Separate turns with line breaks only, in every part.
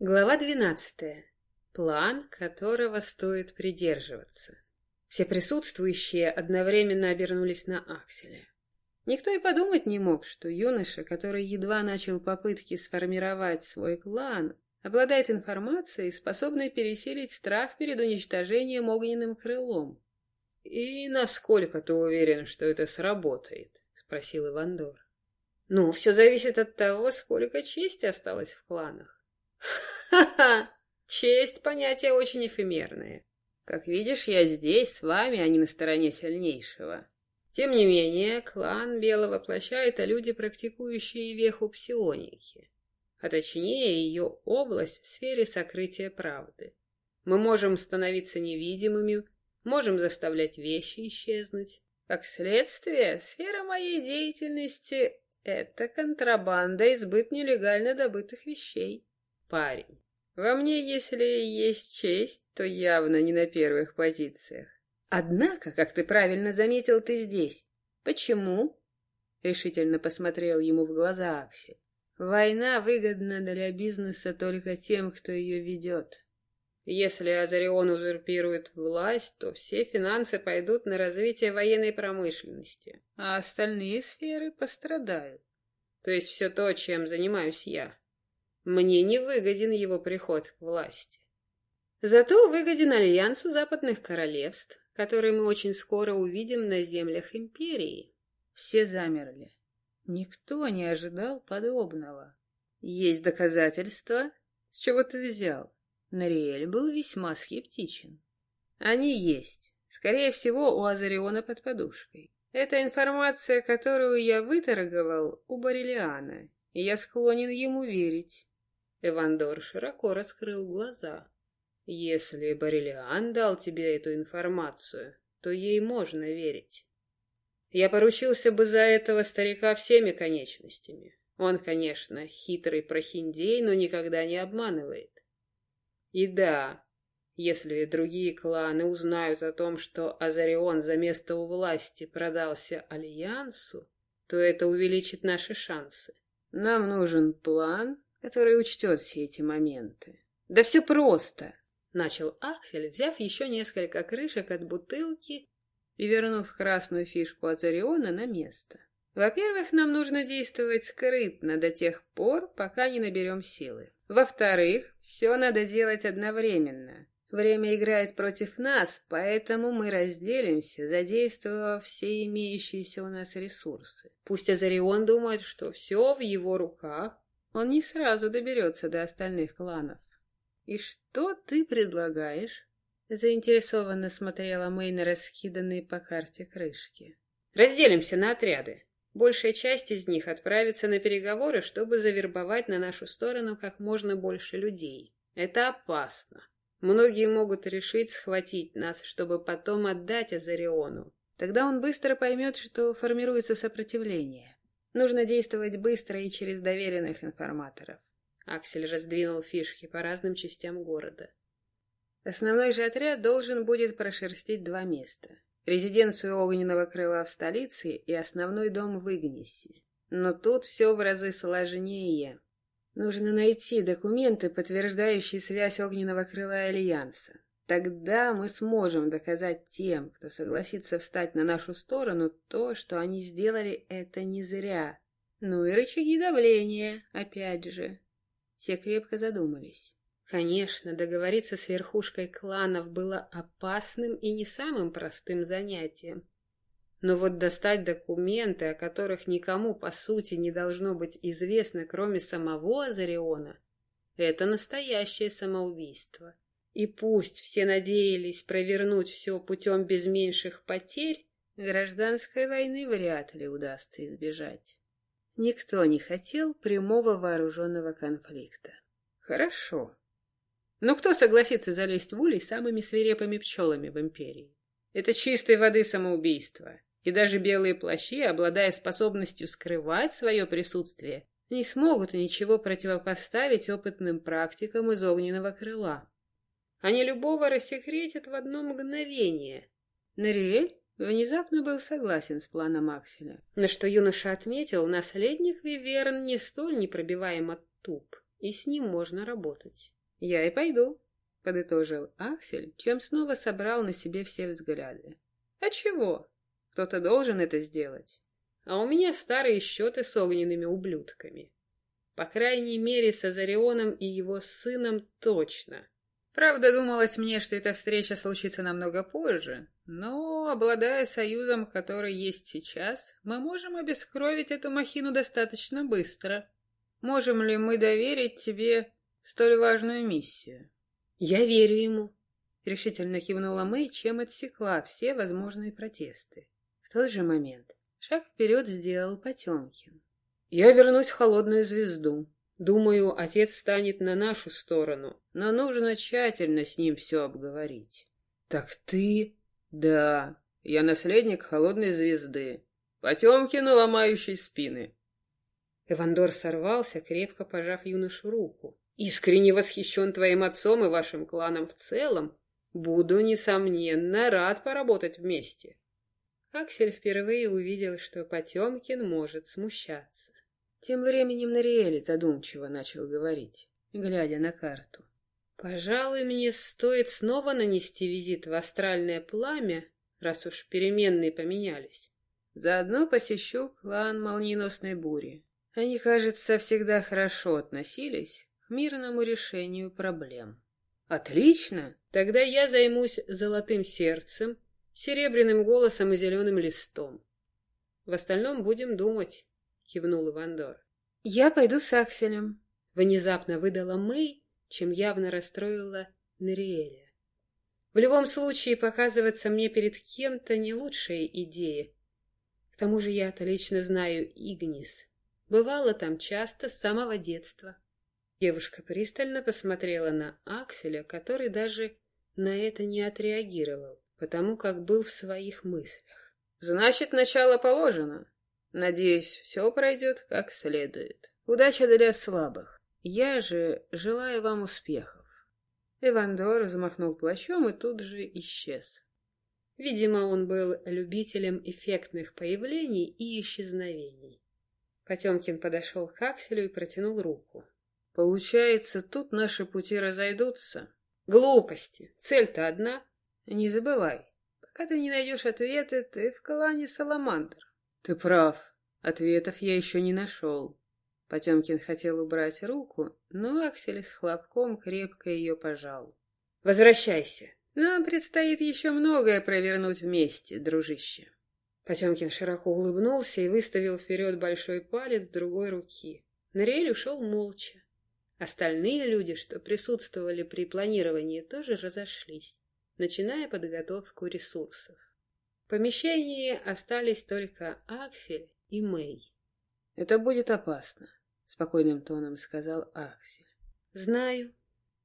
Глава двенадцатая. План, которого стоит придерживаться. Все присутствующие одновременно обернулись на Акселя. Никто и подумать не мог, что юноша, который едва начал попытки сформировать свой клан, обладает информацией, способной пересилить страх перед уничтожением огненным крылом. «И насколько ты уверен, что это сработает?» — спросил Ивандор. «Ну, все зависит от того, сколько чести осталось в кланах. Ха-ха! Честь — понятие очень эфемерное. Как видишь, я здесь, с вами, а не на стороне сильнейшего. Тем не менее, клан Белого Плаща — это люди, практикующие веху псионики, а точнее ее область в сфере сокрытия правды. Мы можем становиться невидимыми, можем заставлять вещи исчезнуть. Как следствие, сфера моей деятельности — это контрабанда и сбыт нелегально добытых вещей парень. Во мне, если есть честь, то явно не на первых позициях. Однако, как ты правильно заметил, ты здесь. Почему? Решительно посмотрел ему в глаза Аксель. Война выгодна для бизнеса только тем, кто ее ведет. Если Азарион узурпирует власть, то все финансы пойдут на развитие военной промышленности, а остальные сферы пострадают. То есть все то, чем занимаюсь я. Мне не выгоден его приход к власти. Зато выгоден альянсу западных королевств, который мы очень скоро увидим на землях империи. Все замерли. Никто не ожидал подобного. Есть доказательства? С чего ты взял? Нариэль был весьма скептичен. Они есть. Скорее всего, у Азариона под подушкой. Это информация, которую я выторговал у Барелиана, и я склонен ему верить. Эвандор широко раскрыл глаза. Если Барелиан дал тебе эту информацию, то ей можно верить. Я поручился бы за этого старика всеми конечностями. Он, конечно, хитрый прохиндей, но никогда не обманывает. И да, если другие кланы узнают о том, что Азарион за место у власти продался Альянсу, то это увеличит наши шансы. Нам нужен план, который учтет все эти моменты. Да все просто, начал Аксель, взяв еще несколько крышек от бутылки и вернув красную фишку от Зариона на место. Во-первых, нам нужно действовать скрытно до тех пор, пока не наберем силы. Во-вторых, все надо делать одновременно. Время играет против нас, поэтому мы разделимся, задействовав все имеющиеся у нас ресурсы. Пусть Азарион думает, что все в его руках, он не сразу доберется до остальных кланов. «И что ты предлагаешь?» Заинтересованно смотрела Мэй на раскиданные по карте крышки. «Разделимся на отряды. Большая часть из них отправится на переговоры, чтобы завербовать на нашу сторону как можно больше людей. Это опасно. Многие могут решить схватить нас, чтобы потом отдать Азариону. Тогда он быстро поймет, что формируется сопротивление. Нужно действовать быстро и через доверенных информаторов. Аксель раздвинул фишки по разным частям города. Основной же отряд должен будет прошерстить два места. Резиденцию Огненного Крыла в столице и основной дом в Игнисе. Но тут все в разы сложнее. Нужно найти документы, подтверждающие связь Огненного Крыла Альянса. Тогда мы сможем доказать тем, кто согласится встать на нашу сторону, то, что они сделали это не зря. Ну и рычаги давления, опять же. Все крепко задумались. Конечно, договориться с верхушкой кланов было опасным и не самым простым занятием. Но вот достать документы, о которых никому, по сути, не должно быть известно, кроме самого Азариона, это настоящее самоубийство. И пусть все надеялись провернуть все путем без меньших потерь, гражданской войны вряд ли удастся избежать. Никто не хотел прямого вооруженного конфликта. Хорошо. Но кто согласится залезть в улей самыми свирепыми пчелами в империи? Это чистой воды самоубийство. И даже белые плащи, обладая способностью скрывать свое присутствие, не смогут ничего противопоставить опытным практикам из огненного крыла. Они любого рассекретят в одно мгновение. Нариэль внезапно был согласен с планом Акселя, на что юноша отметил, наследник Виверн не столь непробиваем от туп. и с ним можно работать. Я и пойду, подытожил Аксель, чем снова собрал на себе все взгляды. А чего? Кто-то должен это сделать. А у меня старые счеты с огненными ублюдками. По крайней мере, с Азарионом и его сыном точно. Правда, думалось мне, что эта встреча случится намного позже, но, обладая союзом, который есть сейчас, мы можем обескровить эту махину достаточно быстро. Можем ли мы доверить тебе столь важную миссию? Я верю ему, решительно кивнула Мэй, чем отсекла все возможные протесты. В тот же момент шаг вперед сделал Потемкин. Я вернусь в холодную звезду, Думаю, отец встанет на нашу сторону, но нужно тщательно с ним все обговорить. Так ты... Да, я наследник холодной звезды. Потемкину ломающей спины. Эвандор сорвался, крепко пожав юношу руку. Искренне восхищен твоим отцом и вашим кланом в целом. Буду, несомненно, рад поработать вместе. Аксель впервые увидел, что Потемкин может смущаться. Тем временем Нариэль задумчиво начал говорить, глядя на карту. «Пожалуй, мне стоит снова нанести визит в астральное пламя, раз уж переменные поменялись. Заодно посещу клан Молниеносной Бури. Они, кажется, всегда хорошо относились к мирному решению проблем». «Отлично! Тогда я займусь золотым сердцем, серебряным голосом и зеленым листом. В остальном будем думать» кивнул Ивандор. Я пойду с Акселем, внезапно выдала Мэй, чем явно расстроила Нериэля. В любом случае показываться мне перед кем-то не лучшая идея. К тому же я-то лично знаю Игнис. Бывала там часто с самого детства. Девушка пристально посмотрела на Акселя, который даже на это не отреагировал, потому как был в своих мыслях. «Значит, начало положено», Надеюсь, все пройдет как следует. Удача для слабых. Я же желаю вам успехов. Эвандор взмахнул плащом и тут же исчез. Видимо, он был любителем эффектных появлений и исчезновений. Потемкин подошел к Акселю и протянул руку. Получается, тут наши пути разойдутся. Глупости. Цель-то одна. Не забывай, пока ты не найдешь ответы, ты в клане Саламандр. Ты прав. Ответов я еще не нашел. Потемкин хотел убрать руку, но Аксель с хлопком крепко ее пожал. Возвращайся. Нам предстоит еще многое провернуть вместе, дружище. Потемкин широко улыбнулся и выставил вперед большой палец другой руки. Нориэль ушел молча. Остальные люди, что присутствовали при планировании, тоже разошлись, начиная подготовку ресурсов. В помещении остались только Аксель и Мэй. «Это будет опасно», — спокойным тоном сказал Аксель. «Знаю.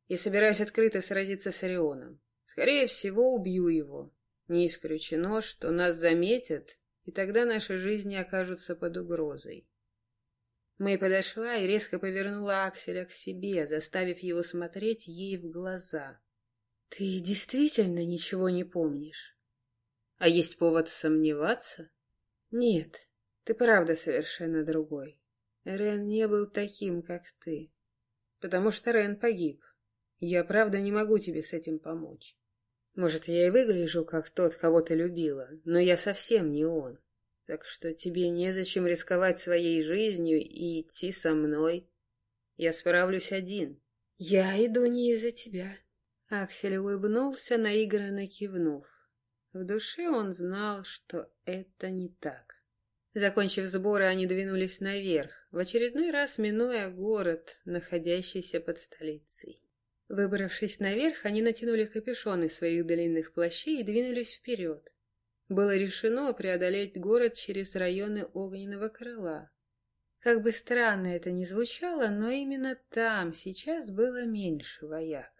Я собираюсь открыто сразиться с Орионом. Скорее всего, убью его. Не исключено, что нас заметят, и тогда наши жизни окажутся под угрозой». Мэй подошла и резко повернула Акселя к себе, заставив его смотреть ей в глаза. «Ты действительно ничего не помнишь?» А есть повод сомневаться? Нет, ты правда совершенно другой. Рен не был таким, как ты. Потому что Рен погиб. Я правда не могу тебе с этим помочь. Может, я и выгляжу как тот, кого ты любила, но я совсем не он. Так что тебе незачем рисковать своей жизнью и идти со мной. Я справлюсь один. Я иду не из-за тебя. Аксель улыбнулся, наигранно кивнув. В душе он знал, что это не так. Закончив сборы, они двинулись наверх, в очередной раз минуя город, находящийся под столицей. Выбравшись наверх, они натянули капюшоны своих длинных плащей и двинулись вперед. Было решено преодолеть город через районы Огненного Крыла. Как бы странно это ни звучало, но именно там сейчас было меньше вояк.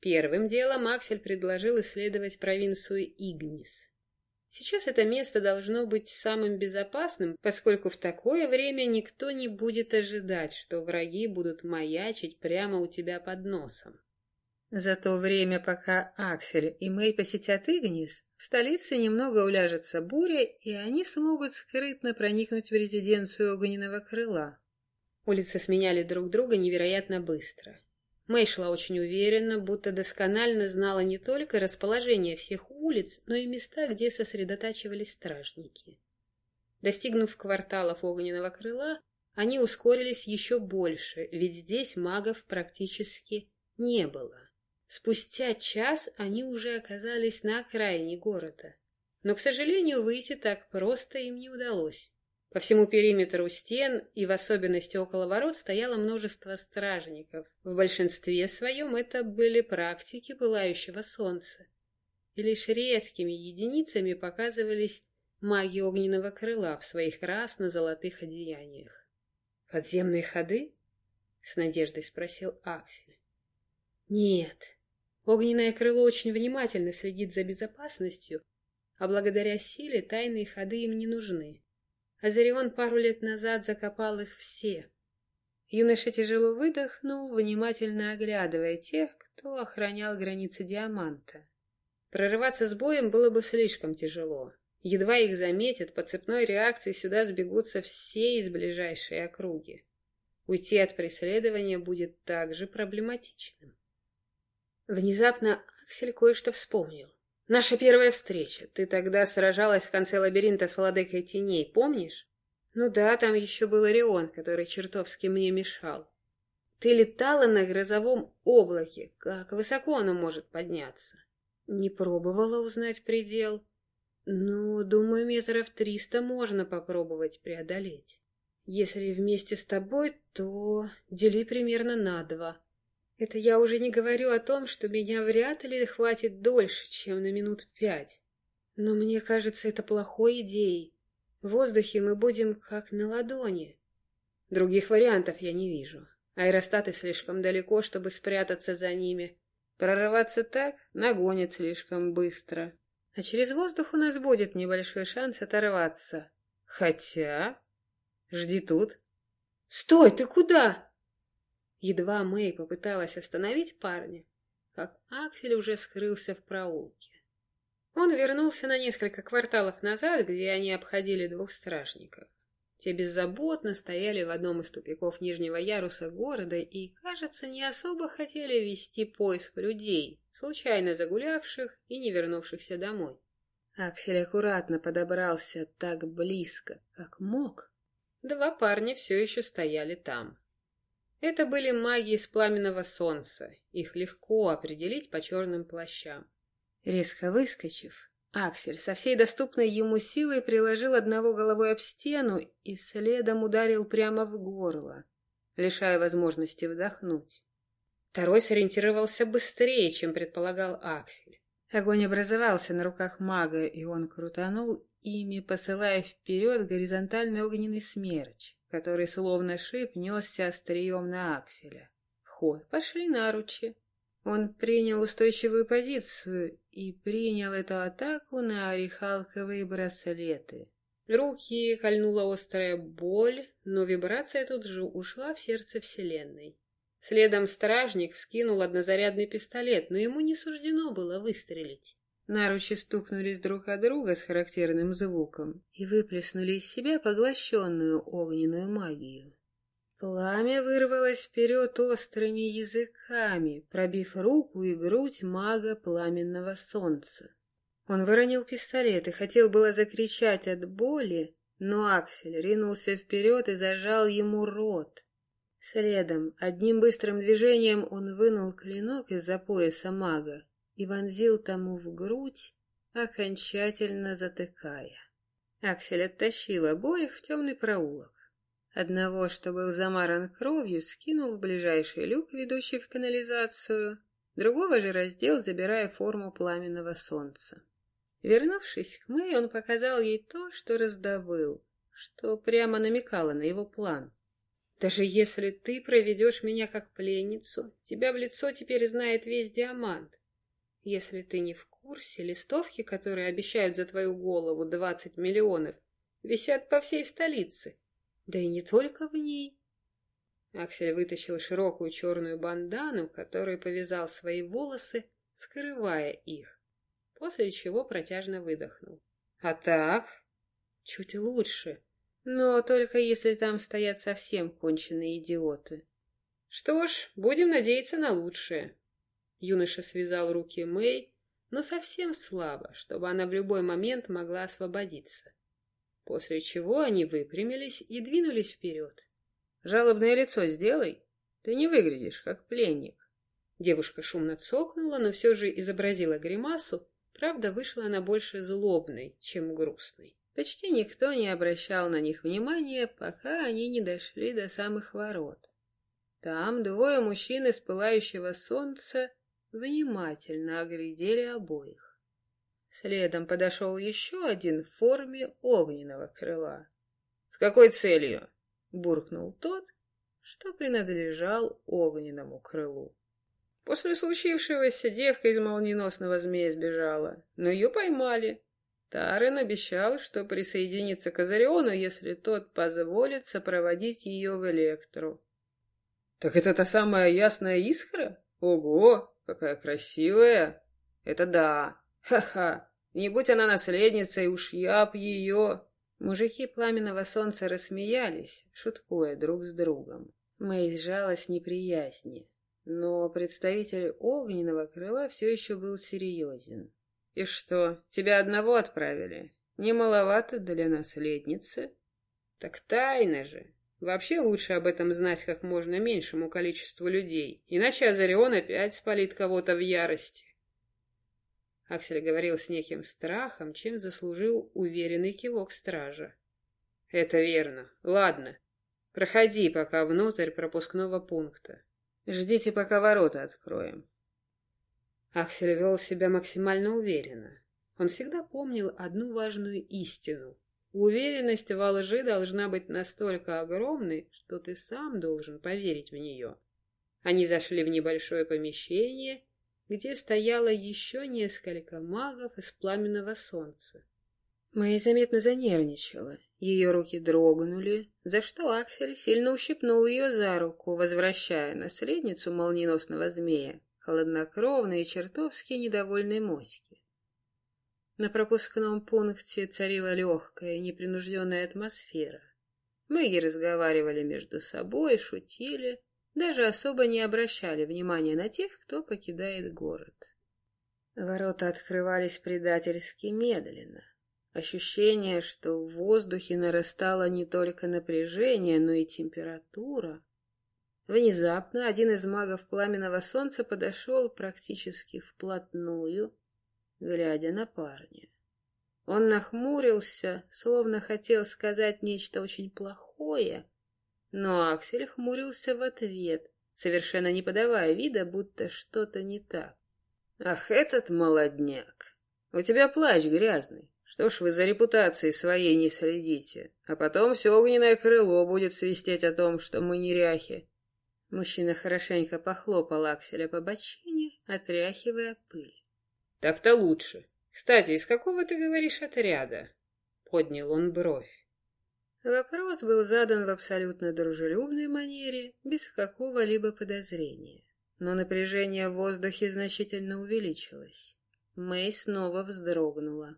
Первым делом Аксель предложил исследовать провинцию Игнис. Сейчас это место должно быть самым безопасным, поскольку в такое время никто не будет ожидать, что враги будут маячить прямо у тебя под носом. За то время, пока Аксель и Мэй посетят Игнис, в столице немного уляжется буря, и они смогут скрытно проникнуть в резиденцию Огненного Крыла. Улицы сменяли друг друга невероятно быстро. Мэй шла очень уверенно, будто досконально знала не только расположение всех улиц, но и места, где сосредотачивались стражники. Достигнув кварталов огненного крыла, они ускорились еще больше, ведь здесь магов практически не было. Спустя час они уже оказались на окраине города. Но, к сожалению, выйти так просто им не удалось. По всему периметру стен и в особенности около ворот стояло множество стражников. В большинстве своем это были практики пылающего солнца. И лишь редкими единицами показывались маги огненного крыла в своих красно-золотых одеяниях. «Подземные ходы?» — с надеждой спросил Аксель. «Нет, огненное крыло очень внимательно следит за безопасностью, а благодаря силе тайные ходы им не нужны. Азарион пару лет назад закопал их все. Юноша тяжело выдохнул, внимательно оглядывая тех, кто охранял границы Диаманта. Прорываться с боем было бы слишком тяжело. Едва их заметят, по цепной реакции сюда сбегутся все из ближайшей округи. Уйти от преследования будет также проблематичным. Внезапно Аксель кое-что вспомнил. Наша первая встреча. Ты тогда сражалась в конце лабиринта с владыкой теней, помнишь? Ну да, там еще был Орион, который чертовски мне мешал. Ты летала на грозовом облаке. Как высоко оно может подняться? Не пробовала узнать предел. Ну, думаю, метров триста можно попробовать преодолеть. Если вместе с тобой, то дели примерно на два. Это я уже не говорю о том, что меня вряд ли хватит дольше, чем на минут пять. Но мне кажется, это плохой идеей. В воздухе мы будем как на ладони. Других вариантов я не вижу. Аэростаты слишком далеко, чтобы спрятаться за ними. Прорываться так нагонят слишком быстро. А через воздух у нас будет небольшой шанс оторваться. Хотя... Жди тут. «Стой, ты куда?» Едва Мэй попыталась остановить парня, как Аксель уже скрылся в проулке. Он вернулся на несколько кварталов назад, где они обходили двух стражников. Те беззаботно стояли в одном из тупиков нижнего яруса города и, кажется, не особо хотели вести поиск людей, случайно загулявших и не вернувшихся домой. Аксель аккуратно подобрался так близко, как мог. Два парня все еще стояли там. Это были маги из пламенного солнца. Их легко определить по черным плащам. Резко выскочив, Аксель со всей доступной ему силой приложил одного головой об стену и следом ударил прямо в горло, лишая возможности вдохнуть. Второй сориентировался быстрее, чем предполагал Аксель. Огонь образовался на руках мага, и он крутанул ими, посылая вперед горизонтальный огненный смерч который словно шип несся острием на акселя. Ход пошли наручи. Он принял устойчивую позицию и принял эту атаку на орехалковые браслеты. Руки кольнула острая боль, но вибрация тут же ушла в сердце Вселенной. Следом стражник вскинул однозарядный пистолет, но ему не суждено было выстрелить. Наручи стукнулись друг от друга с характерным звуком и выплеснули из себя поглощенную огненную магию. Пламя вырвалось вперед острыми языками, пробив руку и грудь мага пламенного солнца. Он выронил пистолет и хотел было закричать от боли, но Аксель ринулся вперед и зажал ему рот. Следом, одним быстрым движением он вынул клинок из-за пояса мага и вонзил тому в грудь, окончательно затыкая. Аксель оттащил обоих в темный проулок. Одного, что был замаран кровью, скинул в ближайший люк, ведущий в канализацию, другого же раздел, забирая форму пламенного солнца. Вернувшись к Мэй, он показал ей то, что раздобыл, что прямо намекало на его план. «Даже если ты проведешь меня как пленницу, тебя в лицо теперь знает весь диамант. Если ты не в курсе, листовки, которые обещают за твою голову двадцать миллионов, висят по всей столице. Да и не только в ней. Аксель вытащил широкую черную бандану, которой повязал свои волосы, скрывая их, после чего протяжно выдохнул. А так? Чуть лучше. Но только если там стоят совсем конченые идиоты. Что ж, будем надеяться на лучшее. Юноша связал руки Мэй, но совсем слабо, чтобы она в любой момент могла освободиться. После чего они выпрямились и двинулись вперед. «Жалобное лицо сделай. Ты не выглядишь, как пленник». Девушка шумно цокнула, но все же изобразила гримасу, правда, вышла она больше злобной, чем грустной. Почти никто не обращал на них внимания, пока они не дошли до самых ворот. Там двое мужчин из пылающего солнца внимательно оглядели обоих. Следом подошел еще один в форме огненного крыла. — С какой целью? — буркнул тот, что принадлежал огненному крылу. После случившегося девка из молниеносного змея сбежала, но ее поймали. Тарен обещал, что присоединится к Азариону, если тот позволит сопроводить ее в Электру. — Так это та самая ясная искра? Ого, какая красивая! Это да! Ха-ха! Не будь она наследницей, уж я б ее... Мужики пламенного солнца рассмеялись, шуткуя друг с другом. Мэй сжалась неприязни, но представитель огненного крыла все еще был серьезен. «И что, тебя одного отправили? Не маловато для наследницы?» «Так тайна же! Вообще лучше об этом знать как можно меньшему количеству людей, иначе Азарион опять спалит кого-то в ярости. Аксель говорил с неким страхом, чем заслужил уверенный кивок стража. «Это верно. Ладно. Проходи пока внутрь пропускного пункта. Ждите, пока ворота откроем». Аксель вел себя максимально уверенно. Он всегда помнил одну важную истину. Уверенность во лжи должна быть настолько огромной, что ты сам должен поверить в нее. Они зашли в небольшое помещение, где стояло еще несколько магов из пламенного солнца. Мэй заметно занервничала. Ее руки дрогнули, за что Аксель сильно ущипнул ее за руку, возвращая наследницу молниеносного змея, холоднокровной и чертовски недовольной моськи. На пропускном пункте царила легкая, непринужденная атмосфера. Маги разговаривали между собой, шутили, даже особо не обращали внимания на тех, кто покидает город. Ворота открывались предательски медленно. Ощущение, что в воздухе нарастало не только напряжение, но и температура. Внезапно один из магов Пламенного Солнца подошел практически вплотную, глядя на парня. Он нахмурился, словно хотел сказать нечто очень плохое, но Аксель хмурился в ответ, совершенно не подавая вида, будто что-то не так. «Ах, этот молодняк! У тебя плащ грязный. Что ж вы за репутацией своей не следите? А потом все огненное крыло будет свистеть о том, что мы неряхи». Мужчина хорошенько похлопал Акселя по бочине, отряхивая пыль. Так-то лучше. Кстати, из какого ты говоришь отряда? Поднял он бровь. Вопрос был задан в абсолютно дружелюбной манере, без какого-либо подозрения. Но напряжение в воздухе значительно увеличилось. Мэй снова вздрогнула.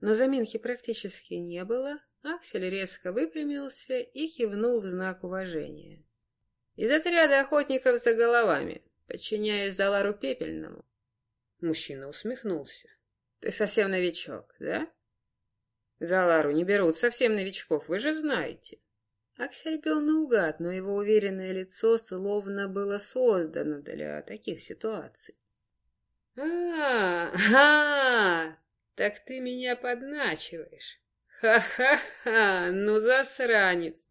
Но заминки практически не было. Аксель резко выпрямился и кивнул в знак уважения. «Из отряда охотников за головами. Подчиняюсь Залару Пепельному. Мужчина усмехнулся. Ты совсем новичок, да? Залару не берут совсем новичков, вы же знаете. Аксель бил наугад, но его уверенное лицо словно было создано для таких ситуаций. А, а, так ты меня подначиваешь. Ха-ха-ха, ну засранец.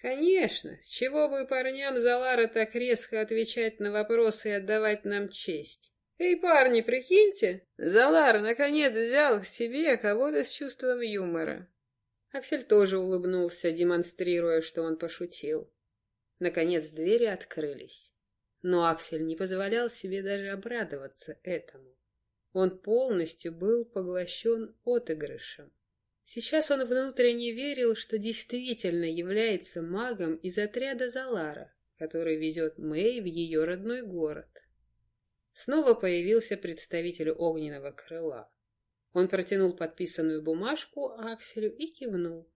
Конечно, с чего бы парням Залара так резко отвечать на вопросы и отдавать нам честь? «Эй, парни, прикиньте, Залар наконец взял к себе кого-то с чувством юмора». Аксель тоже улыбнулся, демонстрируя, что он пошутил. Наконец двери открылись. Но Аксель не позволял себе даже обрадоваться этому. Он полностью был поглощен отыгрышем. Сейчас он внутренне верил, что действительно является магом из отряда Залара, который везет Мэй в ее родной город. Снова появился представитель огненного крыла. Он протянул подписанную бумажку Акселю и кивнул.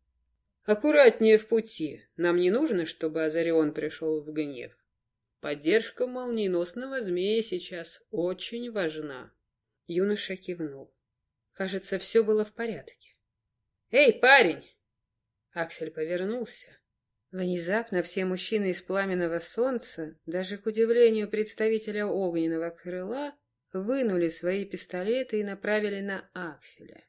Аккуратнее в пути. Нам не нужно, чтобы Азарион пришел в гнев. Поддержка молниеносного змея сейчас очень важна. Юноша кивнул. Кажется, все было в порядке. «Эй, парень!» Аксель повернулся. Внезапно все мужчины из пламенного солнца, даже к удивлению представителя огненного крыла, вынули свои пистолеты и направили на Акселя.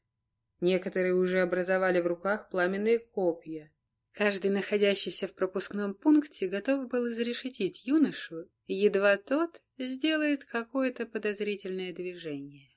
Некоторые уже образовали в руках пламенные копья. Каждый, находящийся в пропускном пункте, готов был изрешетить юношу, едва тот сделает какое-то подозрительное движение.